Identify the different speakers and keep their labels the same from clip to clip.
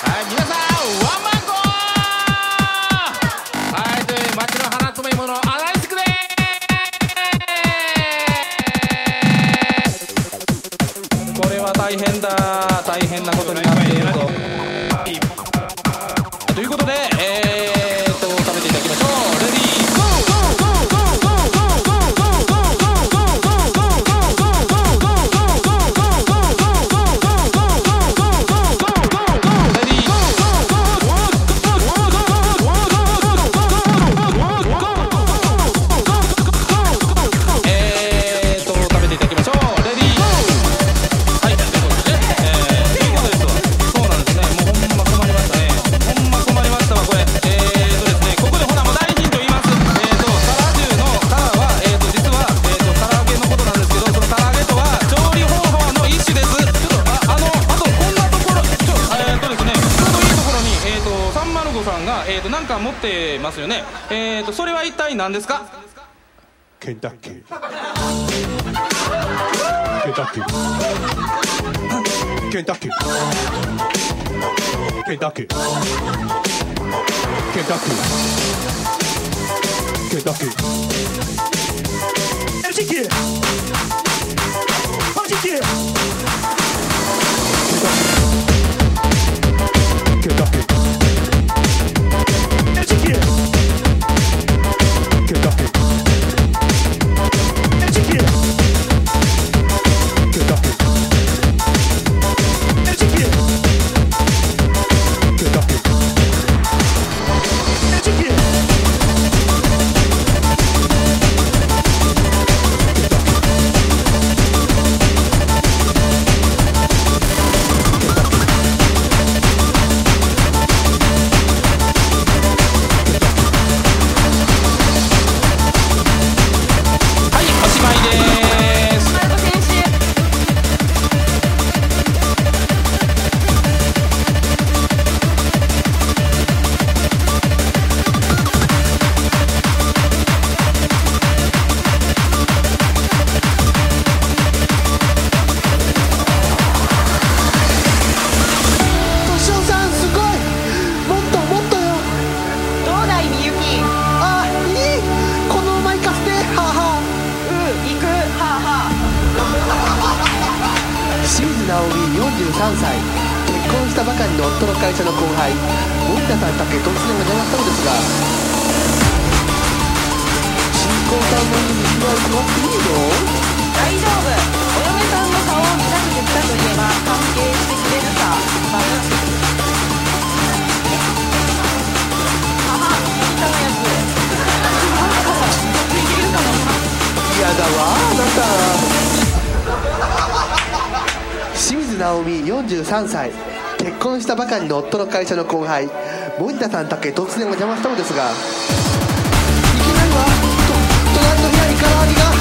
Speaker 1: はい皆さんワンマンゴー。はいという街の花つめものアナリスクです。これは大変だ。人さんがえーとなんか持ってますよね。えーとそれは一体何ですか？
Speaker 2: ケンタッキー。ケンタッキー。ケンタッキー。ケンタッキー。ケンタッキー。ケンタッキー。
Speaker 3: 歳。結婚したばかりの夫の会社の後輩森田さんだけ突然が狙ったのですが新婚さんのに道は決まっていいの？
Speaker 4: 大丈夫。お嫁さんの顔を見たくて来たといえば関係してくれるさ。バルはは聞いたのやつ。いけるかもな
Speaker 3: 嫌だわあなた清水直美43歳。結婚したばかりの夫の会社の後輩森田さんだけ突然お邪魔したのですがいきなりはと隣の部屋に唐揚げが。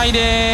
Speaker 1: しまいです。